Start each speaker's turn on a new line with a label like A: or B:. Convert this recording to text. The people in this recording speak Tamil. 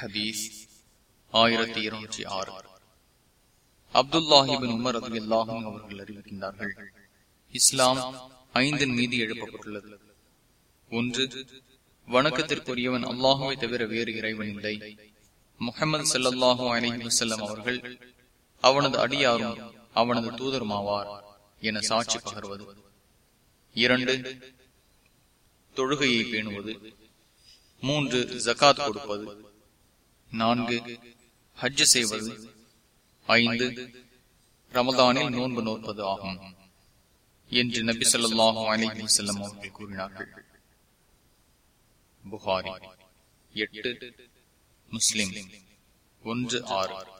A: ஹதீஸ் ஆயிரத்தி இருநூற்றி ஆறு. அப்துல்லாஹிபின் உமர் அது எல்லாகும் அவர்கள் அறிவிக்கின்றார்கள் இஸ்லாம் ஐந்தின் மீது எழுப்பப்பட்டுள்ளது. ஒன்று வணக்கத்திற்குரியவன் அல்லாஹுவை தவிர வேறு இறைவன் இல்லை. முகமது செல்லல்லாஹு அலஹி வசல்லம் அவர்கள் அவனது அடியாரும் அவனது தூதருமாவார் என சாட்சி பகர்வது. இரண்டு தொழுகையை பேணுவது. மூன்று ஜக்காத் கொடுப்பது. நான்கு. ஹஜ்ஜு செய்வது ஐந்து. ரமதானில் நோன்பு நோற்பது ஆகும் என்று நபி சொல்லாஹு அலிஹி செல்லம் அவர்கள் கூறினார்கள். புகாரி எட்டு முஸ்லிம் ஒன்று ஆறு.